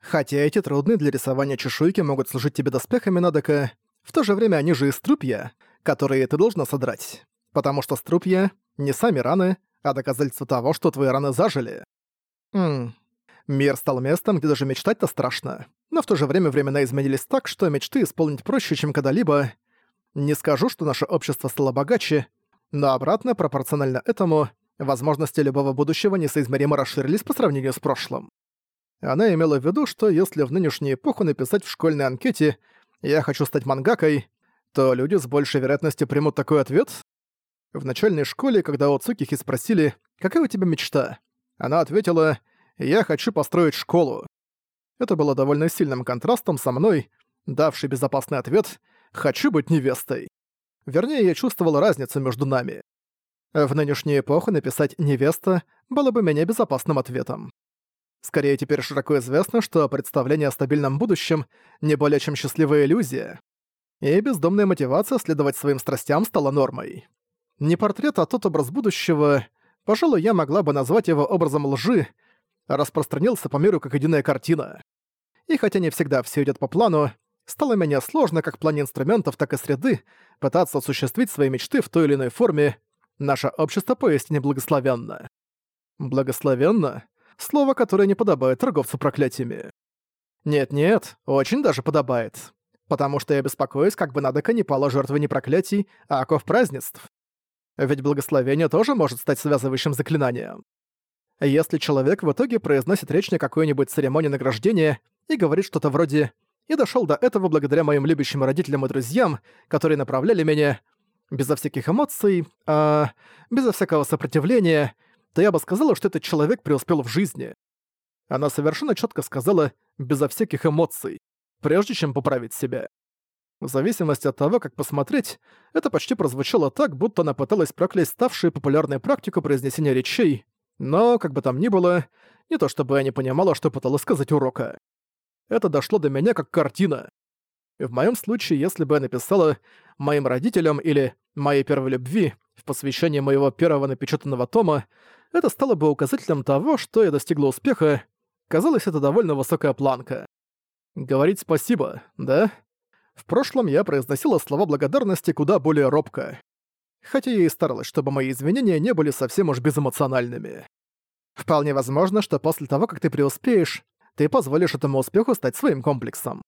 Хотя эти трудные для рисования чешуйки могут служить тебе доспехами Надека, в то же время они же и струпья, которые ты должна содрать. Потому что струпья — не сами раны, а доказательство того, что твои раны зажили. Ммм. Мир стал местом, где даже мечтать-то страшно. Но в то же время времена изменились так, что мечты исполнить проще, чем когда-либо. Не скажу, что наше общество стало богаче, но обратно, пропорционально этому, возможности любого будущего несоизмеримо расширились по сравнению с прошлым. Она имела в виду, что если в нынешнюю эпоху написать в школьной анкете «Я хочу стать мангакой», то люди с большей вероятностью примут такой ответ. В начальной школе, когда у Цукихи спросили «Какая у тебя мечта?», она ответила «Я хочу построить школу». Это было довольно сильным контрастом со мной, давший безопасный ответ «Хочу быть невестой». Вернее, я чувствовал разницу между нами. В нынешнюю эпоху написать «невеста» было бы менее безопасным ответом. Скорее, теперь широко известно, что представление о стабильном будущем не более чем счастливая иллюзия, и бездомная мотивация следовать своим страстям стала нормой. Не портрет, а тот образ будущего, пожалуй, я могла бы назвать его образом лжи, распространился по миру как единая картина. И хотя не всегда все идет по плану, стало менее сложно как в плане инструментов, так и среды пытаться осуществить свои мечты в той или иной форме. Наше общество поистине благословенно. Благословенно? Слово, которое не подобает торговцу проклятиями. Нет-нет, очень даже подобает. Потому что я беспокоюсь, как бы Надека не пала жертвой не проклятий, а оков празднеств. Ведь благословение тоже может стать связывающим заклинанием. Если человек в итоге произносит речь на какой-нибудь церемонии награждения и говорит что-то вроде «И дошёл до этого благодаря моим любящим родителям и друзьям, которые направляли меня», безо всяких эмоций, а безо всякого сопротивления, то я бы сказала, что этот человек преуспел в жизни. Она совершенно четко сказала «безо всяких эмоций», прежде чем поправить себя. В зависимости от того, как посмотреть, это почти прозвучало так, будто она пыталась проклясть ставшую популярной практику произнесения речей, но, как бы там ни было, не то чтобы я не понимала, что пыталась сказать урока. Это дошло до меня как картина. В моем случае, если бы я написала «моим родителям» или «моей первой любви» в посвящении моего первого напечатанного тома, это стало бы указателем того, что я достигла успеха. Казалось, это довольно высокая планка. Говорить спасибо, да? В прошлом я произносила слова благодарности куда более робко хотя я и старалась, чтобы мои извинения не были совсем уж безэмоциональными. Вполне возможно, что после того, как ты преуспеешь, ты позволишь этому успеху стать своим комплексом.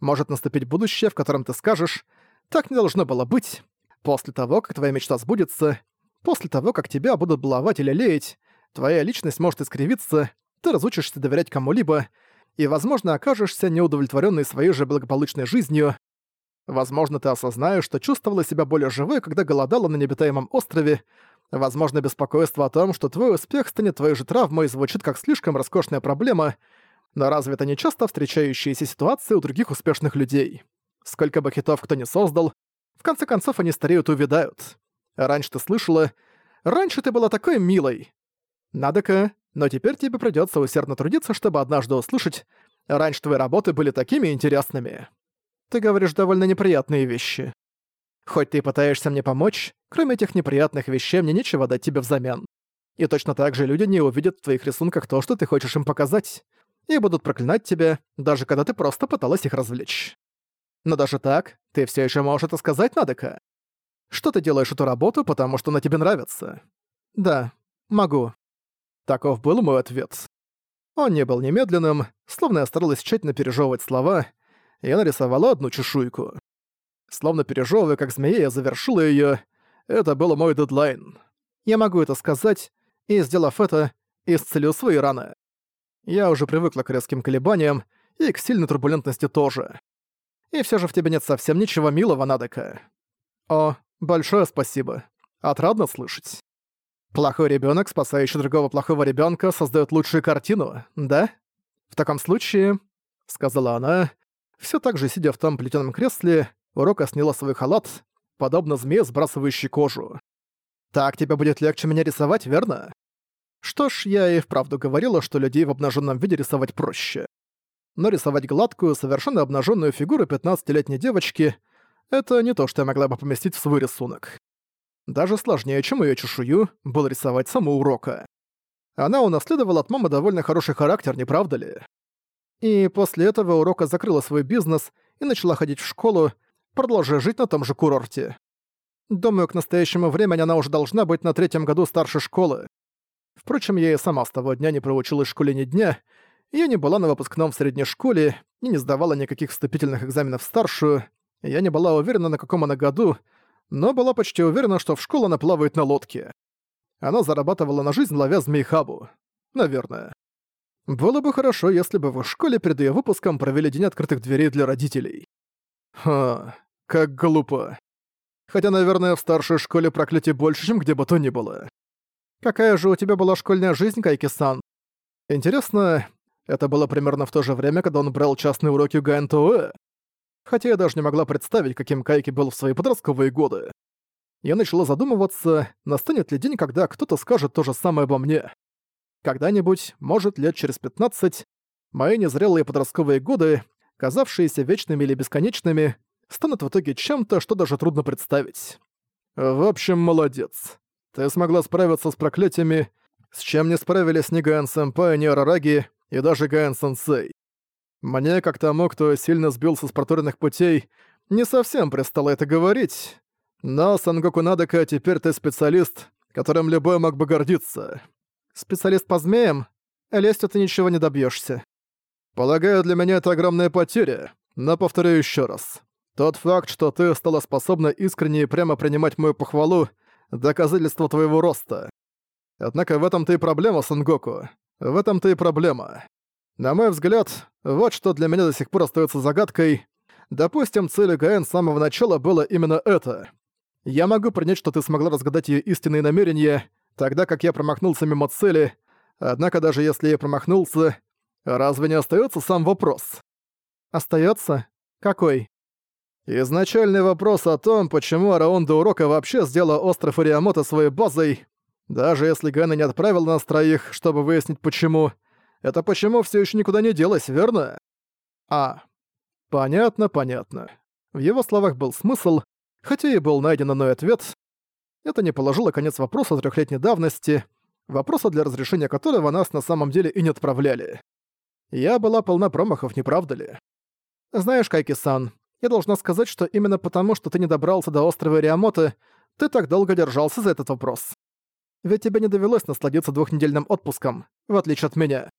Может наступить будущее, в котором ты скажешь «так не должно было быть», после того, как твоя мечта сбудется, после того, как тебя будут баловать или леять, твоя личность может искривиться, ты разучишься доверять кому-либо и, возможно, окажешься неудовлетворенной своей же благополучной жизнью, Возможно, ты осознаешь, что чувствовала себя более живой, когда голодала на необитаемом острове. Возможно, беспокойство о том, что твой успех станет твоей же травмой, звучит как слишком роскошная проблема, но разве это не часто встречающиеся ситуации у других успешных людей? Сколько бы хитов кто не создал, в конце концов они стареют и увядают. Раньше ты слышала, раньше ты была такой милой. Надо-ка, но теперь тебе придётся усердно трудиться, чтобы однажды услышать, раньше твои работы были такими интересными. Ты говоришь довольно неприятные вещи. Хоть ты и пытаешься мне помочь, кроме этих неприятных вещей мне нечего дать тебе взамен. И точно так же люди не увидят в твоих рисунках то, что ты хочешь им показать, и будут проклинать тебя, даже когда ты просто пыталась их развлечь. Но даже так, ты все еще можешь это сказать, Надека. Что ты делаешь эту работу, потому что она тебе нравится? Да, могу. Таков был мой ответ. Он не был немедленным, словно я старалась тщательно пережевывать слова, я нарисовала одну чешуйку. Словно пережевывая, как змея, я завершила её. Это был мой дедлайн. Я могу это сказать, и, сделав это, исцелю свои раны. Я уже привыкла к резким колебаниям и к сильной турбулентности тоже. И всё же в тебе нет совсем ничего милого, Надека. О, большое спасибо. Отрадно слышать. Плохой ребёнок, спасающий другого плохого ребёнка, создаёт лучшую картину, да? В таком случае, — сказала она, все так же сидя в том плетеном кресле, Урока сняла свой халат, подобно змее, сбрасывающей кожу. «Так тебе будет легче меня рисовать, верно?» Что ж, я и вправду говорила, что людей в обнаженном виде рисовать проще. Но рисовать гладкую, совершенно обнаженную фигуру 15-летней девочки — это не то, что я могла бы поместить в свой рисунок. Даже сложнее, чем ее чешую, было рисовать саму урока. Она унаследовала от мамы довольно хороший характер, не правда ли? И после этого урока закрыла свой бизнес и начала ходить в школу, продолжая жить на том же курорте. Думаю, к настоящему времени она уже должна быть на третьем году старшей школы. Впрочем, я и сама с того дня не проучилась в школе ни дня, я не была на выпускном в средней школе и не сдавала никаких вступительных экзаменов в старшую, я не была уверена, на каком она году, но была почти уверена, что в школу она плавает на лодке. Она зарабатывала на жизнь, ловя змейхабу. Наверное. Было бы хорошо, если бы в школе перед её выпуском провели день открытых дверей для родителей. Ха, как глупо. Хотя, наверное, в старшей школе проклятий больше, чем где бы то ни было. Какая же у тебя была школьная жизнь, Кайки-сан? Интересно, это было примерно в то же время, когда он брал частные уроки у ГНТОЭ. Хотя я даже не могла представить, каким Кайки был в свои подростковые годы. Я начала задумываться, настанет ли день, когда кто-то скажет то же самое обо мне. Когда-нибудь, может, лет через 15, мои незрелые подростковые годы, казавшиеся вечными или бесконечными, станут в итоге чем-то, что даже трудно представить. В общем, молодец. Ты смогла справиться с проклятиями, с чем не справились ни Гаэн-сэмпай, ни Арараги, и даже Гаэн-сенсей. Мне, как тому, кто сильно сбился с проторенных путей, не совсем пристало это говорить, но, Сангоку Надека, теперь ты специалист, которым любой мог бы гордиться. Специалист по змеям? Лестью ты ничего не добьешься. Полагаю, для меня это огромная потеря, но повторю еще раз. Тот факт, что ты стала способна искренне и прямо принимать мою похвалу, доказательство твоего роста. Однако в этом-то и проблема, Сангоку. В этом-то и проблема. На мой взгляд, вот что для меня до сих пор остается загадкой. Допустим, целью ГН с самого начала было именно это. Я могу принять, что ты смогла разгадать ее истинные намерения, тогда как я промахнулся мимо цели, однако даже если я промахнулся, разве не остается сам вопрос? Остается? Какой? Изначальный вопрос о том, почему Араон урока вообще сделала остров Ириамото своей базой, даже если Гэна не отправил нас троих, чтобы выяснить почему, это почему все еще никуда не делось, верно? А. Понятно, понятно. В его словах был смысл, хотя и был найден иной ответ. Это не положило конец вопросу трехлетней давности, вопроса для разрешения которого нас на самом деле и не отправляли. Я была полна промахов, не правда ли? Знаешь, Кайки-сан, я должна сказать, что именно потому, что ты не добрался до острова Риамота, ты так долго держался за этот вопрос. Ведь тебе не довелось насладиться двухнедельным отпуском, в отличие от меня.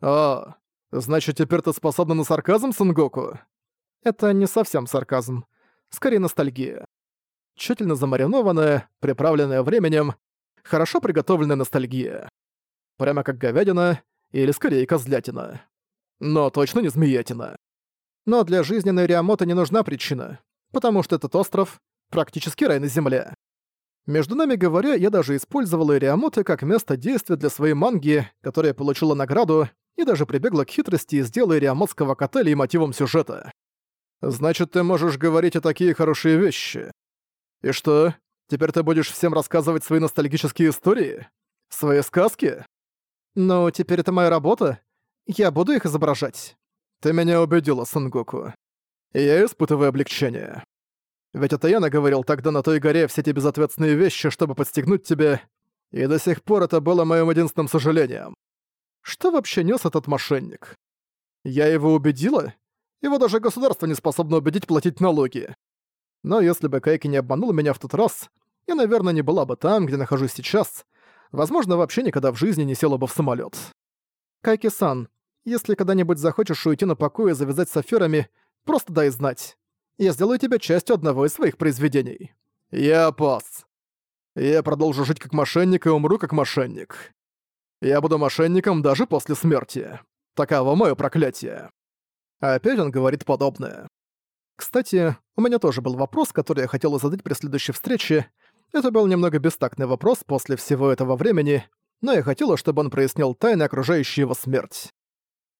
О, значит, теперь ты способна на сарказм, Сангоку? Это не совсем сарказм. Скорее, ностальгия. Тщательно замаринованная, приправленная временем, хорошо приготовленная ностальгия. Прямо как говядина, или скорее козлятина. Но точно не змеятина. Но для жизненной Риамота не нужна причина, потому что этот остров — практически рай на земле. Между нами говоря, я даже использовала Ириамоты как место действия для своей манги, которая получила награду, и даже прибегла к хитрости и сделала Ириамотского котеля и мотивом сюжета. «Значит, ты можешь говорить о такие хорошие вещи. И что, теперь ты будешь всем рассказывать свои ностальгические истории? Свои сказки? Ну, теперь это моя работа. Я буду их изображать. Ты меня убедила, Сангоку. я испытываю облегчение. Ведь это я наговорил тогда на той горе все эти безответственные вещи, чтобы подстегнуть тебя, и до сих пор это было моим единственным сожалением. Что вообще нес этот мошенник? Я его убедила? Его даже государство не способно убедить платить налоги. Но если бы Кайки не обманул меня в тот раз, я, наверное, не была бы там, где нахожусь сейчас. Возможно, вообще никогда в жизни не села бы в самолет. Кайки-сан, если когда-нибудь захочешь уйти на покой и завязать с аферами, просто дай знать я сделаю тебя частью одного из своих произведений. Я пас. Я продолжу жить как мошенник и умру как мошенник. Я буду мошенником даже после смерти. Таково мое проклятие. Опять он говорит подобное. Кстати, у меня тоже был вопрос, который я хотела задать при следующей встрече. Это был немного бестактный вопрос после всего этого времени, но я хотела, чтобы он прояснил тайны, окружающие его смерть.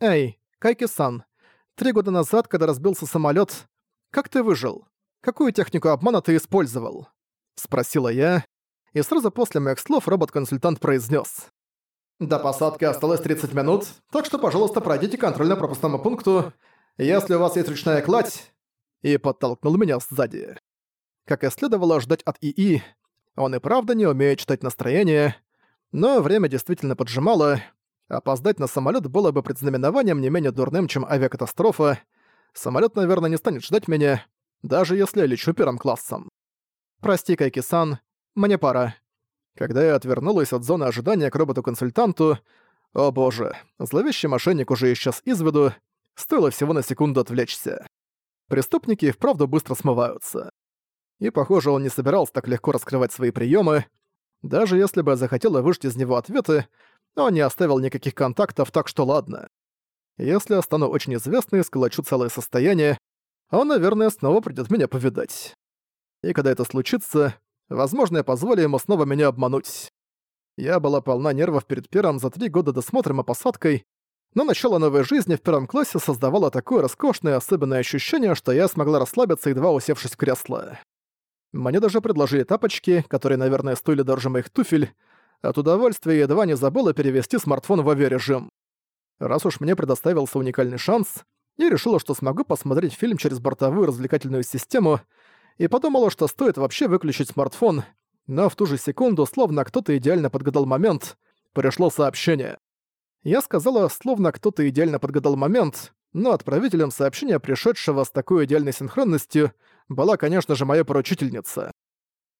«Эй, Кайки-сан, три года назад, когда разбился самолет, как ты выжил? Какую технику обмана ты использовал?» Спросила я, и сразу после моих слов робот-консультант произнес: «До посадки осталось 30 минут, так что, пожалуйста, пройдите контрольно-пропускному пункту, если у вас есть ручная кладь», и подтолкнул меня сзади. Как и следовало ждать от ИИ, он и правда не умеет читать настроение, но время действительно поджимало, Опоздать на самолет было бы предзнаменованием не менее дурным, чем авиакатастрофа. Самолет, наверное, не станет ждать меня, даже если я лечу первым классом. «Прости, Кайки-сан, мне пора». Когда я отвернулась от зоны ожидания к роботу-консультанту, о боже, зловещий мошенник уже исчез из виду, стоило всего на секунду отвлечься. Преступники вправду быстро смываются. И, похоже, он не собирался так легко раскрывать свои приемы. Даже если бы я захотела выжать из него ответы, он не оставил никаких контактов, так что ладно. Если я стану очень известной и сколочу целое состояние, он, наверное, снова придёт меня повидать. И когда это случится, возможно, я позволю ему снова меня обмануть. Я была полна нервов перед первым за три года досмотром и посадкой, но начало новой жизни в первом классе создавало такое роскошное особенное ощущение, что я смогла расслабиться, едва усевшись в кресло. Мне даже предложили тапочки, которые, наверное, стоили дороже моих туфель. От удовольствия едва не забыла перевести смартфон в авиарежим. Раз уж мне предоставился уникальный шанс, я решила, что смогу посмотреть фильм через бортовую развлекательную систему, и подумала, что стоит вообще выключить смартфон, но в ту же секунду, словно кто-то идеально подгадал момент, пришло сообщение. Я сказала, словно кто-то идеально подгадал момент, но отправителем сообщения, пришедшего с такой идеальной синхронностью, была, конечно же, моя поручительница.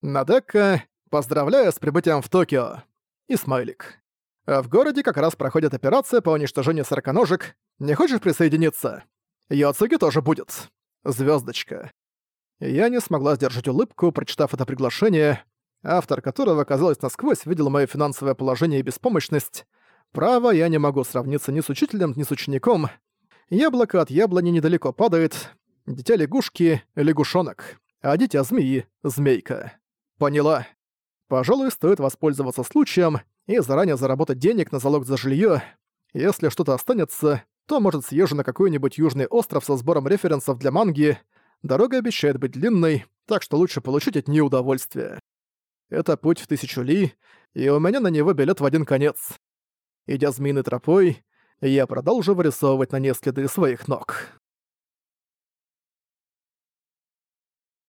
Надека, поздравляю с прибытием в Токио. И смайлик. В городе как раз проходит операция по уничтожению сороконожек. Не хочешь присоединиться? Йоцуги тоже будет. Звездочка. Я не смогла сдержать улыбку, прочитав это приглашение, автор которого, казалось, насквозь видел мое финансовое положение и беспомощность. Право, я не могу сравниться ни с учителем, ни с учеником. Яблоко от яблони недалеко падает. Дитя лягушки — лягушонок, а дитя змеи — змейка. Поняла. Пожалуй, стоит воспользоваться случаем и заранее заработать денег на залог за жилье. Если что-то останется, то, может, съезжу на какой-нибудь южный остров со сбором референсов для манги. Дорога обещает быть длинной, так что лучше получить от нее удовольствие. Это путь в тысячу ли, и у меня на него билет в один конец. Идя змеиной тропой, я продолжу вырисовывать на ней следы своих ног.